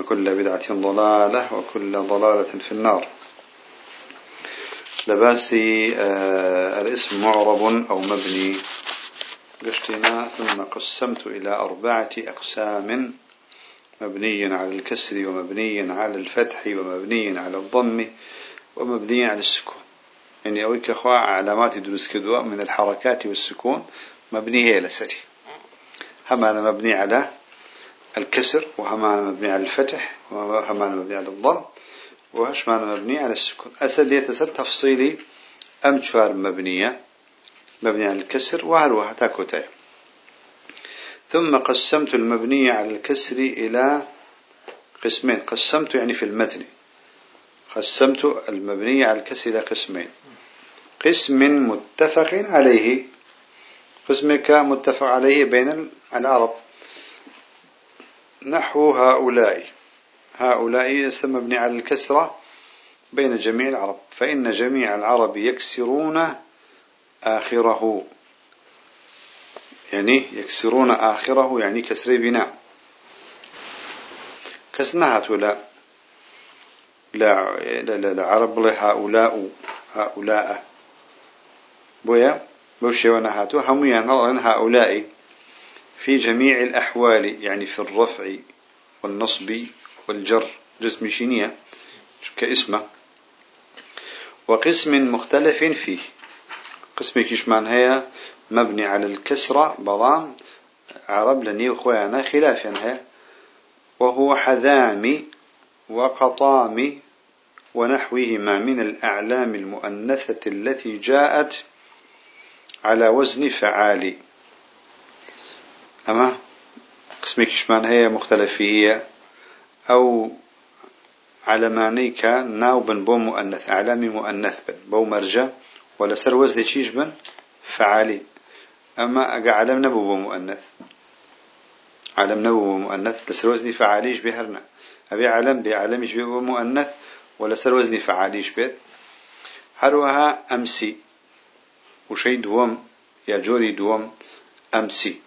وكل بدعة ضلالة وكل ضلالة في النار. لباسي آه الاسم معرب أو مبني قشتنا ثم قسمت إلى أربعة أقسام مبني على الكسر ومبني على الفتح ومبني على الضم ومبني على السكون. يعني أويك أخوة علامات دروس كدوة من الحركات والسكون مبني هي لسري هم أنا مبني على الكسر وهمان مبني على الفتح وهمان مبني على الضم وهشمان مبني على السكون. أسد يتسد تفصيلي أم شوار مبنية مبني على الكسر وهل تاكوتاي ثم قسمت المبني على الكسر إلى قسمين. قسمت يعني في المتن. قسمت المبني على الكسر إلى قسمين. قسم متفق عليه. قسمك متفق عليه بين العرب. نحو هؤلاء. هؤلاء يسمى مبني على الكسرة بين جميع العرب فإن جميع العرب يكسرون آخره. يعني يكسرون آخره يعني كسر بناء كسنها لا لا لا لا عرب هؤلاء هؤلاء. بويا؟ بوشي ونهاتو هم يعني هؤلاء. في جميع الأحوال يعني في الرفع والنصب والجر جسم شينية كاسمه. وقسم مختلف فيه. قسم كشمان هي مبني على الكسرة بلان عرب لني وخوانا خلاف هي. وهو حذام وقطام ونحوهما من الأعلام المؤنثة التي جاءت على وزن فعال أما قسمك كشمان هي مختلف فيه أو على معنيك ناو بن بو مؤنث أعلامي مؤنث بن بو مرجع ولا سر وزن تشيش بن فعالي. أما أقع علم نبو بو مؤنث علم نبو بو مؤنث لسر وزني فعاليش بهرنا أبي علم بعلمش بو مؤنث ولا سر وزني فعاليش بيت. هروها أمسي وشي دوم يا جوري دوم أمسي.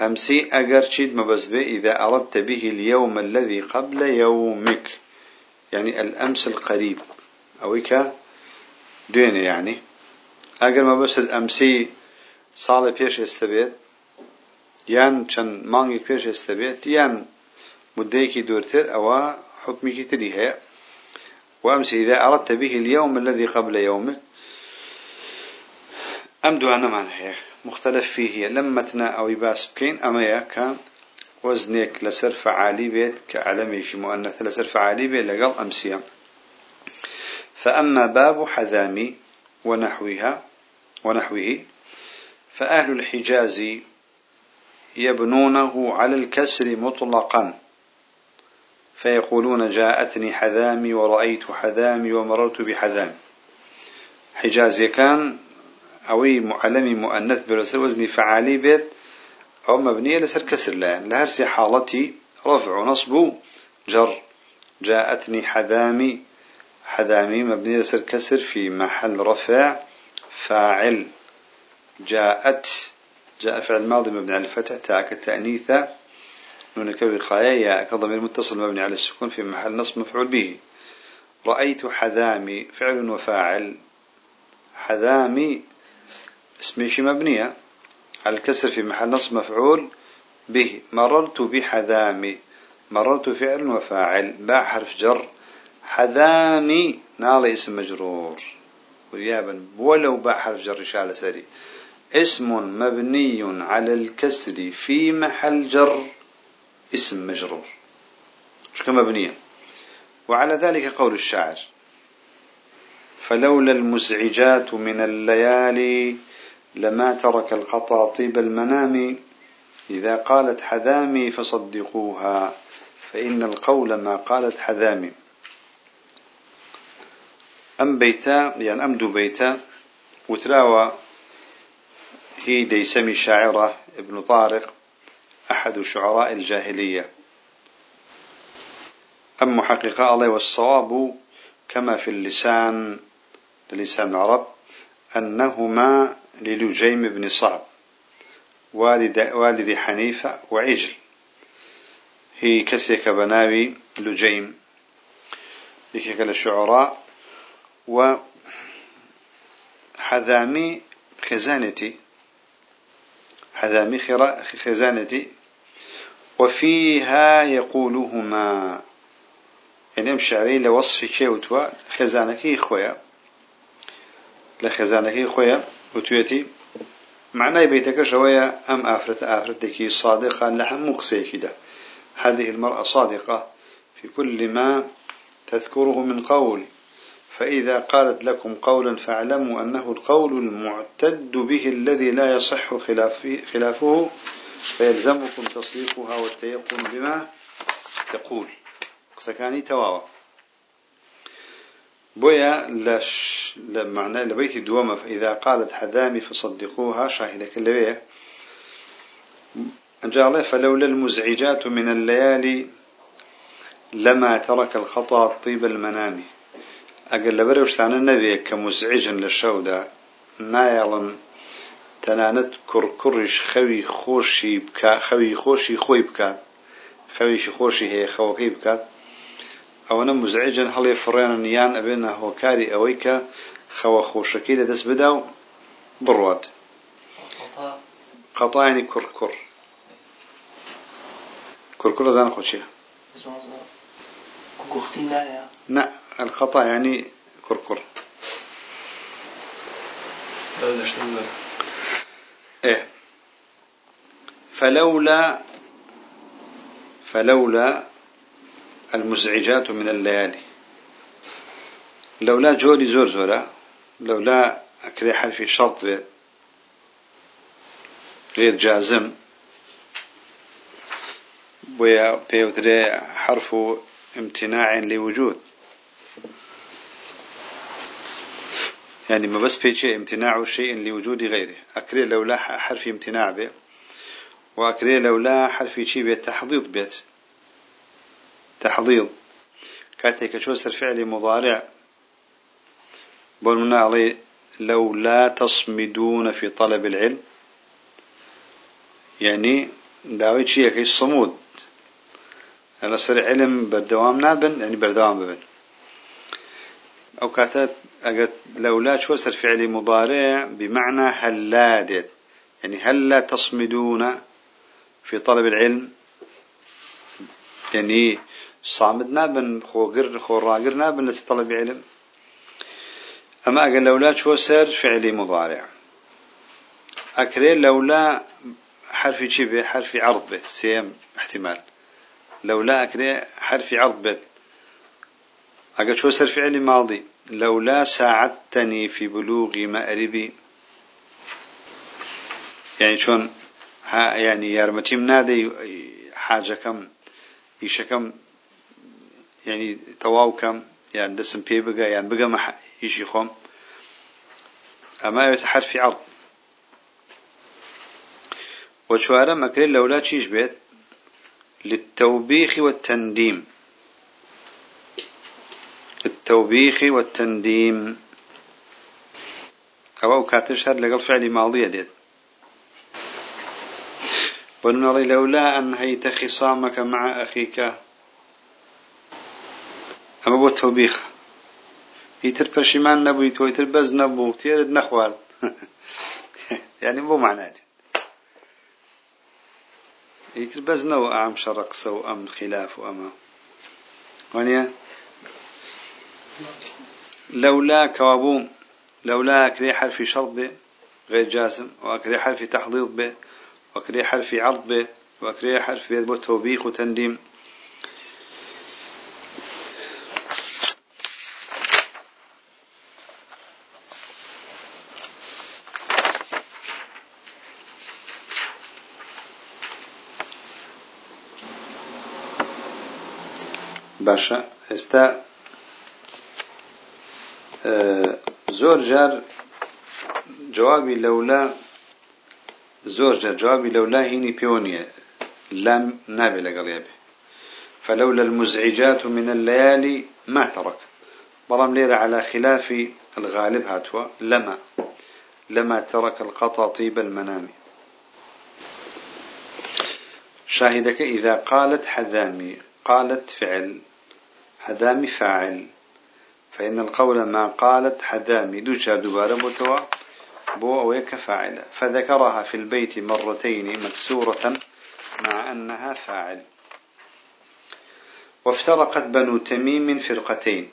أمسي أجر شيد مبزبة إذا أردت به اليوم الذي قبل يومك. يعني الأمس القريب. أويك؟ دوين يعني. أجر ما بس أمسي صالة بيش يستبيت يان چەند مانگی پێش ئێستەبێت یان مدەیەکی دوورتر أو حكمك تري هي وأمس إذا أردت به اليوم الذي قبل يومك. أم دوانا من هي مختلف فيه. لمتنا أو يباس بكين أما يا وزنك لسر فعالي بيت كعلميش مؤنث لسر فعالي بيت لقل أمسيا. فأما باب حذامي ونحوها ونحوه فأهل الحجاز يبنونه على الكسر مطلقا. فيقولون جاءتني حذامي ورأيت حذامي ومررت بحذامي. حجاز كان أوي معلمي مؤنث بلسر وزني فعالي بيت أو مبنية لسر كسر لأن لهرسي حالتي رفع ونصب جر جاءتني حذامي حذامي مبنية لسر كسر في محل رفع فاعل. جاءت جاء فعل ماضي مبني على الفتح تاء التأنيث نون كوي خايا كضمير متصل مبني على السكون في محل نصب مفعول به. رأيت حذامي فعل وفاعل حذامي اسميش مبنية الكسر في محل نصب مفعول به. مررت بحذامي. مررت فعل وفاعل. باع حرف جر. حذامي نال اسم مجرور. ويابا ولو باع حرف جر شال سري اسم مبني على الكسر في محل جر. اسم مجرور. مش مبنية؟ وعلى ذلك قول الشاعر. فلولا المزعجات من الليالي لما ترك الخطا طيب المنام إذا قالت حذامي فصدقوها فإن القول ما قالت حذامي. أم بيتا يعني أم بيتا وتراوى هي ديسمي الشاعرة ابن طارق أحد شعراء الجاهلية. أم محققة الله والصواب كما في اللسان لسان العرب أنهما للجيم بن صعب والد, والد حنيفة وعجل. هي كسيك بناوي لجيم. لكيك الشعراء وحذامي خزانتي. حذامي خزانتي. وفيها يقولهما. يعني الشعري لوصف شيء وتوا خزانك خويا لخزانك خويا وتويتي معناه بيتك شوية أم آفرت؟ آفرتك صادقة لحم مقسيك هذه المرأة صادقة في كل ما تذكره من قول. فإذا قالت لكم قولا فاعلموا أنه القول المعتد به الذي لا يصح خلافه فيلزمكم تصديقها والتيقن بما تقول. سكاني تواوا بويا لش لمعنى لبيت دوما فإذا قالت حذامي فصدقوها. شاهدة كلبية. جعله فلولا المزعجات من الليالي لما ترك الخطأ طيب المنام. أقل لبروشتان النبي كمزعج للشودة. نايلن تنانت كركرش خوي خوشي بكا خوي خوشي خوي بكا. خوي خوشي هي خوكي بكا. أو أنا مزعجا هل يفرين نيان أبينا هو كاري أويكا خوا خوشكي لدس بداو برواد قطع يعني كركر كركر زان خوشيه كوختي لا لا الخطأ يعني كركر إيه فلولا فلولا المزعجات من الليالي. لولا جولي زور زورا لولا أكري حرف شرط غير جازم ويا بيوتري حرف امتناع لوجود. يعني ما بس بيجي امتناع شيء لوجود غيره. أكري لولا حرف امتناع به وأكري لولا حرف شيء بيت تحضيض بيت. تحضيض. كاتيك شوسر فعل مضارع. بولمنا عليه لو لا تصمدون في طلب العلم. يعني داوي شيء كي الصمود أنا سر علم بردوام نابن يعني بردوام ببن. أو كاتات أجت لولا شو سر فعل مضارع بمعنى هلا يعني هلا تصمدون في طلب العلم. يعني صامدنا بن خوغر خوراغرنا بن طلب علم. أما أقل لولا شو سر فعل مضارع. أكري لولا حرف شبه حرف عرض به سيم احتمال. لولا أكري حرف عرض به أقل شو سر فعل ماضي. لولا ساعدتني في بلوغ مأربي. يعني شون ها يعني يارمتي منادي حاجة كم يشكم يعني تواو كم؟ يعني دسم بي بقى يعني بقى ما يشي خم. أما يتحر في عرض. وشوارا مكرين لولا تشيش بيت للتوبيخ والتنديم. التوبيخ والتنديم. أو كاتش هر لقل فعل ماضية ديت. ونرى لولا أن هيت خصامك مع أخيك. أما بو التوبيخ يتر بشمان نبو يتر بز نبو تيرد نخوال يعني مو معناه يتر بز نو أعم شرق سو أم خلاف أما ونيا لولا كوابون لولا أكري حرف شرط به غير جازم وأكري حرف تحضيض به وأكري حرف عرض به وأكري حرف بيد توبيخ وتنديم باشا. استا آه، زور جار جوابي لولا زور جار جوابي لولا هيني بيونية لام نابي لقل فلولا المزعجات من الليالي ما ترك. بلام ليرة على خلاف الغالب هاتوا لما لما ترك القطع طيب المنام. شاهدك إذا قالت حذامي قالت فعل. حذامي فاعل فإن القول ما قالت حذامي دووشا دووبارە بۆتەوە بۆ ئەوەیکە فاعل فذكرها في البيت مرتين مكسورة مع أنها فاعل. وافترقت بنو تميم فرقتين.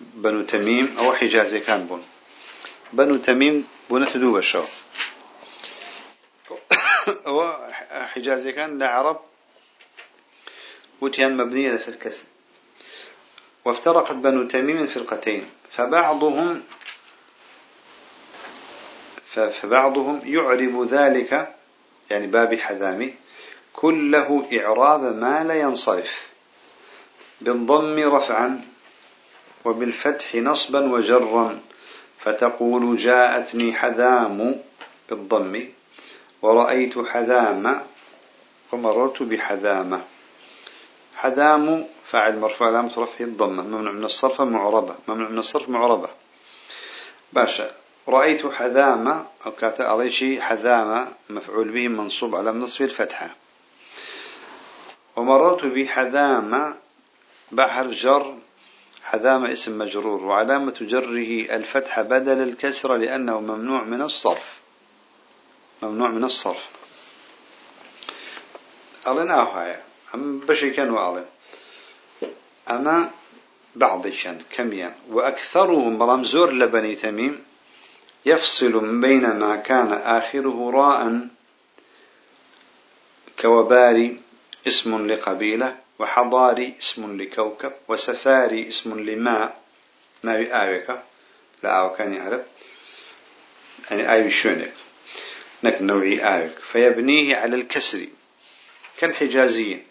بنو تميم ئەو حجازیەکان بوون. بنو تميم بوونتە دوو بەشەوە أو حجازي كان لعرب وتيان مبنية لسر وافترقت بنو تميم فرقتين فبعضهم فبعضهم يعرب ذلك يعني باب حذامي كله إعراب ما لا ينصرف بالضم رفعا وبالفتح نصبا وجرا فتقول جاءتني حذام بالضم ورأيت حذام ومررت بحذامة حذام فاعل مرفوع علامة رفعه الضمة ممنوع من الصرف معربة ممنوع من الصرف معربة. باشا رأيت حذامة أو كاتب علي شيء حذامة مفعول به منصوب على نصف الفتحة. ومررت بحذامة بحر جر حذامة اسم مجرور وعلامة جره الفتحة بدل الكسرة لأنه ممنوع من الصرف. ممنوع من الصرف. ألنا هاي أم بشي كانوا ألين أما بعض شان كميا وأكثرهم برمزور لبني تميم يفصل بين ما كان آخره راء كوباري اسم لقبيلة وحضاري اسم لكوكب وسفاري اسم لماء. ما آوك لا آوك كان يعرف يعني آوي شونك. نك نوعي آوك فيبنيه على الكسر. كالحجازيين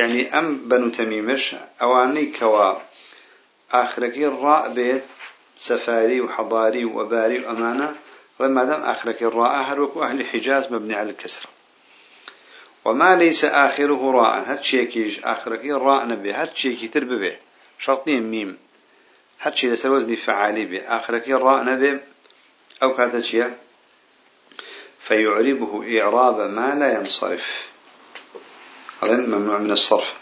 يعني أم بنو تميمش أواني كوا آخركي الراء بيت سفاري وحضاري وأباري وأمانة وما دام آخرك الراء هروك أهل حجاز مبني على الكسرة وما ليس آخره راء هر شيكيش آخرك راء نبي هر شيكي ترب به شرطين ميم هر شي لسر وزني فعالي به آخرك راء نبي أو كاتشيا فيعربه إعراب ما لا ينصرف. هذا ممنوع من الصرف.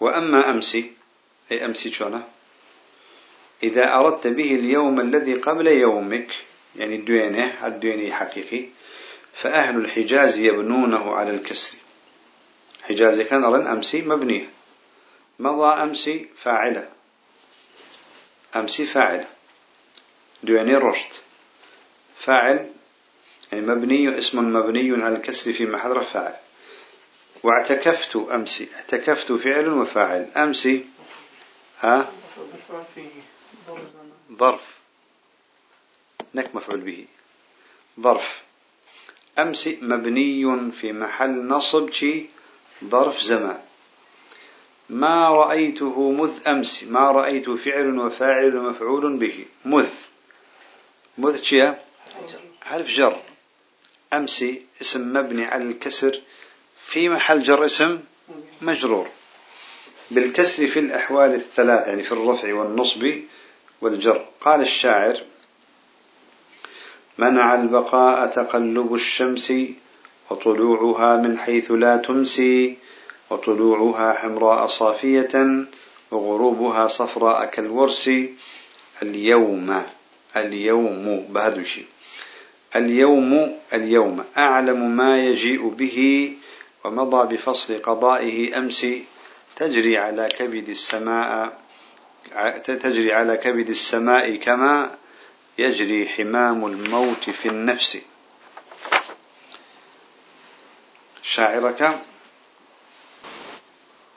وأما أمسي أي أمسي شونه إذا أردت به اليوم الذي قبل يومك يعني الدوينة الدوينة حقيقي فأهل الحجاز يبنونه على الكسر. حجاز كان أرن أمسي مبنية. مضى أمسي فاعلة. أمسي فاعلة. دويني رشد. فاعل يعني مبني اسم مبني على الكسر في محل رفع فاعل. واعتكفت أمسي. اعتكفت فعل وفاعل. أمسي ها؟ ظرف. نك مفعول به. ظرف. أمس مبني في محل نصب شي ظرف زمان. ما رأيته مذ أمس ما رأيت فعل وفاعل ومفعول به. مذ. مذ شيء حرف جر. أمس اسم مبني على الكسر في محل جر اسم مجرور. بالكسر في الأحوال الثلاث يعني في الرفع والنصب والجر. قال الشاعر منع البقاء تقلب الشمس وطلوعها من حيث لا تمسي وطلوعها حمراء صافية وغروبها صفراء كالورس. اليوم اليوم. بهدوشي اليوم اليوم. أعلم ما يجيء به ومضى بفصل قضائه أمس. تجري على كبد السماء تجري على كبد السماء كما يجري حمام الموت في النفس. شاعرك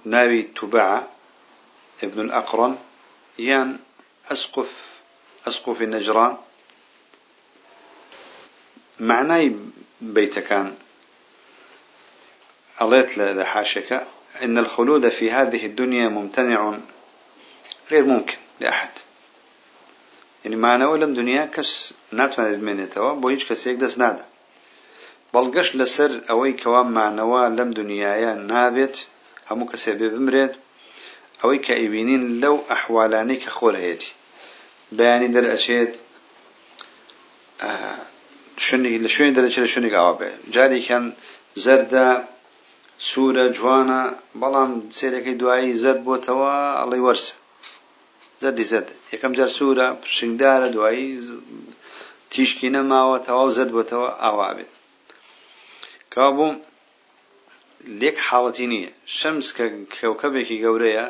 ناوي تبع ابن الأقرن يان أسقف أسقف النجران. معناي بيت كان أليت لحاشك إن الخلود في هذه الدنيا ممتنع غير ممكن لأحد. يعني معنى ولم دنيا كس ناتوان المنتوا بويج كسيك دس نادا. بلغش لسر أوي كوام معنوا لم دنيايا نابت همو كسيبي بمرد أوي كايبينين لو أحوالاني كخور هيتي بياني در أشيد آه شني لشوني درجة لشوني قوابه جاري كان زردا سورة جوانا بلان سيركي دعائي زرد بوتوا الله يورسه زردی زرد یەکەم جار سوورە پرشنگدارە دوایی تیشکی نەماوە تەواو زرد بۆتەوە ئاوا بێت. کەوا بووم لێک حاڵەتی نییە. شەمس کە كوكبێکی گەورەیە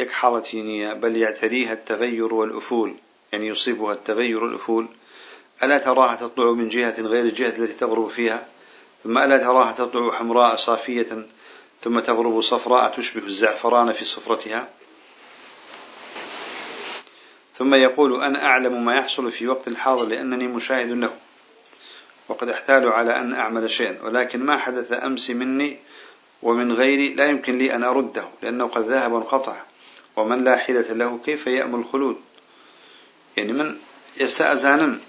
يك حالتي نية بل يعتريها التغير والأفول يعني يصيبها التغير والأفول ألا تراها تطلع من جهة غير الجهة التي تغرب فيها؟ ثم ألا تراها تطلع حمراء صافية ثم تغرب صفراء تشبه الزعفران في صفرتها؟ ثم يقول أنا أعلم ما يحصل في وقت الحاضر لأنني مشاهد له وقد أحتال على أن أعمل شيئا ولكن ما حدث أمس مني ومن غيري لا يمكن لي أن أرده لأنه قد ذهب وانقطع ومن لا حيلة له كيف يأمل الخلود؟ يعني من يستأذنم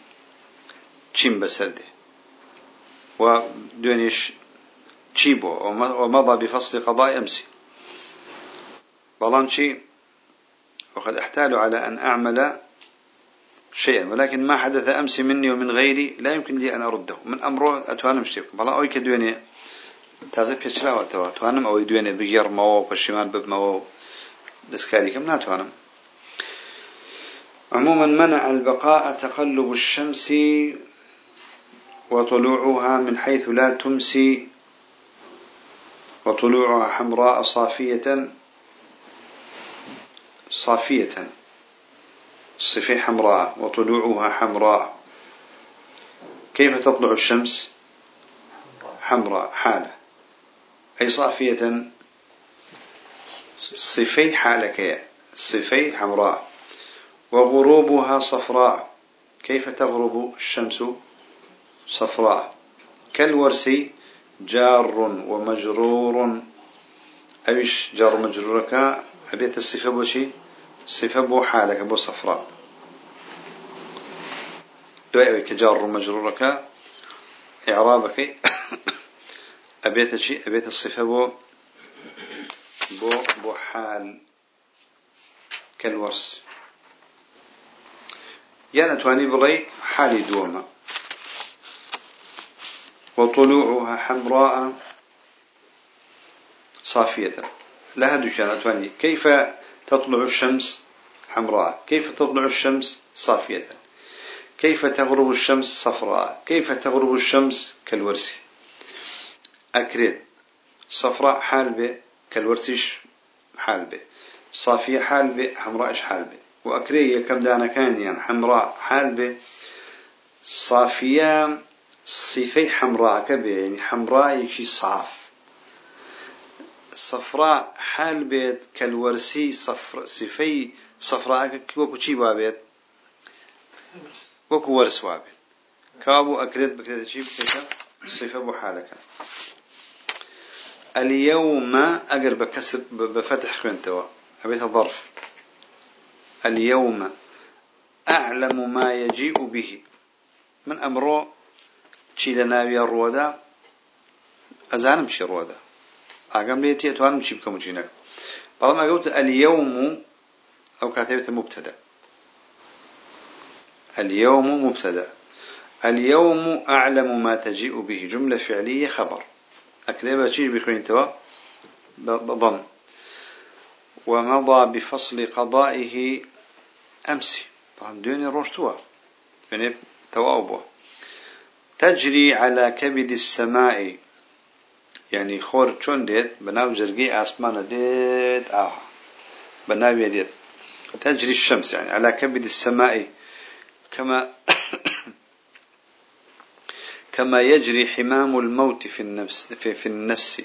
تشيم بسرده ودونيش تشيبو ومضى بفصل قضاء أمسي بلانشي وقد أحتال على أن أعمل شيئا ولكن ما حدث أمس مني ومن غيري لا يمكن لي أن أرده. من أمره أتوانا مشترك بلا أوي كدويني تازه بيشلا وتوا توانم أوي دويني بغير مو بشيمان بب مو دسكاري كم ناتوانم. عموما منع البقاء تقلب الشمس وطلوعها من حيث لا تمسي وطلوعها حمراء صافية صافية صفي حمراء وطلوعها حمراء. كيف تطلع الشمس؟ حمراء حالة. أي صافية؟ صفي حالك صفي حمراء. وغروبها صفراء. كيف تغرب الشمس؟ صفراء. كالورسي جار ومجرور. أيش جار مجرورك أبيت الصفة بوشي صفة بو حالك بو صفراء. دعوي كجار مجرورك إعرابك؟ أبيت شيء أبيت الصفة بو؟ بو بو حال. كالورس. يعني تواني بلي حالي دوما وطلوعها حمراء صافية. لها دشان تواني كيف تطلع الشمس حمراء؟ كيف تطلع الشمس صافية؟ كيف تغرب الشمس صفراء؟ كيف تغرب الشمس كالورسي أكريت. صفراء حال به كالورسيش حال به صافية حال به حمراء حال به وأكرية كم دانا كان يعني؟ حمراء حال به صافية صفي حمراء كبه يعني حمراء يشي صاف. صفراء حال بيت كالورسي صفر صفي صفراء وكو چي بابيت؟ وكو ورس وابيت كابو أكريت بكريت چي بكريت صفة بو حالك. اليوم أقر بكسر بفتح خنتوا أبيت الظرف اليوم أعلم ما يجيء به. من أمره چي لناوي الرودا أزانم شي الرودا ئاگەم لێ تێتوانم چی بکەم چی نەکەم بەڵام ئەگەوت اليوم أو كاتبة مبتدا اليوم مبتدا اليوم أعلم ما تجيء به جملة فعلية خبر أكذب شيء بخوين توا بضم ومضى بفصل قضائه أمس طبعا دوني روشتوا يعني توابه تجري على كبد السماء. يعني خور چون ديت؟ بناو جرقي آسمان ديت. آه. بناو ديت. تجري الشمس يعني على كبد السماء. كما كما يجري حمام الموت في النفس في, في النفس.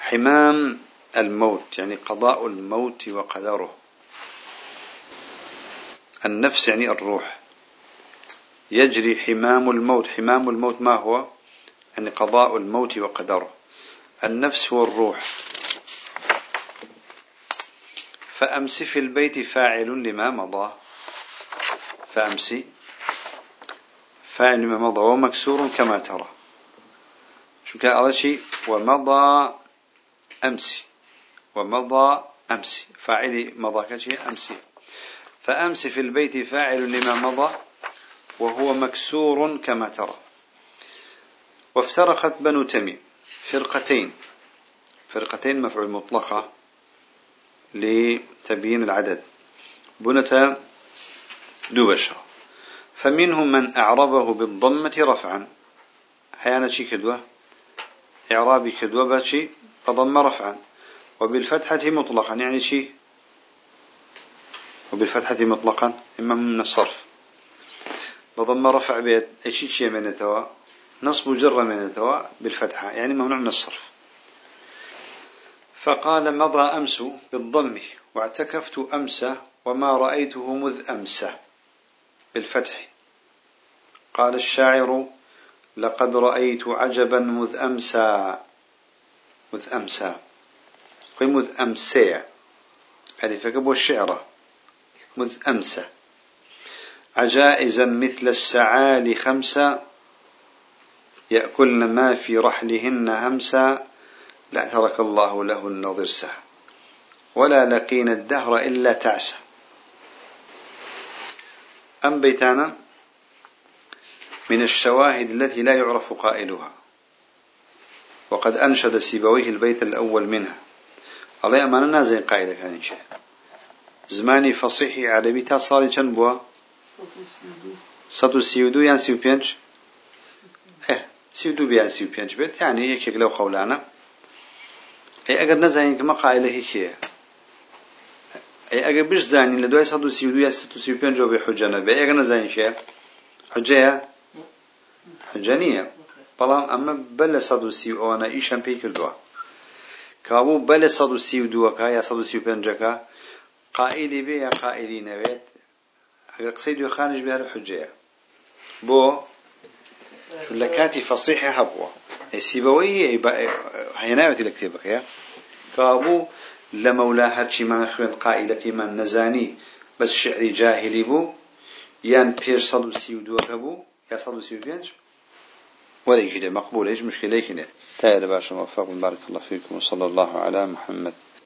حمام الموت يعني قضاء الموت وقدره. النفس يعني الروح. يجري حمام الموت. حمام الموت ما هو؟ يعني قضاء الموت وقدره. النفس والروح. فأمس في البيت فاعل لما مضى. فأمسي. فاعل لما مضى. ومكسور كما ترى. شو كان أول شيء. ومضى أمسي. ومضى أمسي. فاعل مضى. كشيء أمسي. فأمس في البيت فاعل لما مضى. وهو مكسور كما ترى. وافترقت بنو تميم. فرقتين. فرقتين مفعول مطلقة لتبيين العدد. بنتا دوبشة فمنهم من أعربه بالضمة رفعا. حيانا شي كدوة؟ إعرابي كدوة باشي فضم رفعا. وبالفتحة مطلقا. يعني شي؟ وبالفتحة مطلقا. إما من الصرف. بضم رفع بيت إيش شيء من التوا نصب جر من التوا بالفتحة يعني ممنوع من الصرف. فقال مضى أمس بالضم واعتكفت أمس وما رأيته مذ أمس بالفتح. قال الشاعر لقد رأيت عجبا مذ أمسى مذ أمسى مذ أمسى ألف قبو الشعر. مذ أمسى عجائزا مثل السعال خمسة يأكلن ما في رحلهن همسا لا ترك الله لهن ضرسا ولا لقين الدهر إلا تعسى أم بيتانا من الشواهد التي لا يعرف قائلها وقد أنشد سيبويه البيت الأول منها. الله أمانا نازين قائلة كان إن شاء زماني فصيحي عربي تا صالي چەند بووە سەد و سی و دو یان سی و پێنج؟ سی و دوو یان سی و پێنج بێت. یعنی یەکێک لەو قەولانە. ئەی ئەگەر نەزانین کە مە قائلەکەی چیە. ئەی ئەگەر بش زانین لە دوای سەد و سی و دو یا سەد و سی و پێنجەوە بێ حجە نەبێ. ئەگەر نەزانین چیە حجەیە حجە نییە. بەڵام ئەمە بە لە سەد و سی ئەوانە ئیشەم پێی کردووە. کابوو بە لە سەد و سی و دووەکە یا سەد و سی و پێنجەکە قائلی بێ یا قائلی نەوێت؟ دوێخانش بێ هەر حجەیە بۆ چون لە کاتی فەسیحی هەبووە سیبەوەی هێناوێتی لە کتێبەکەیە کابوو لە مەولا هەرچیمان خوێن قائلەکەیمان نەزانی بەس شعری جاهلی بوو يان بير صدو سيو دوكا بو. يا صدو سيو بينج ولا يجي مقبول إيش مشكلة كده تاير باشا موفق بارك الله فيكم وصلى الله على محمد.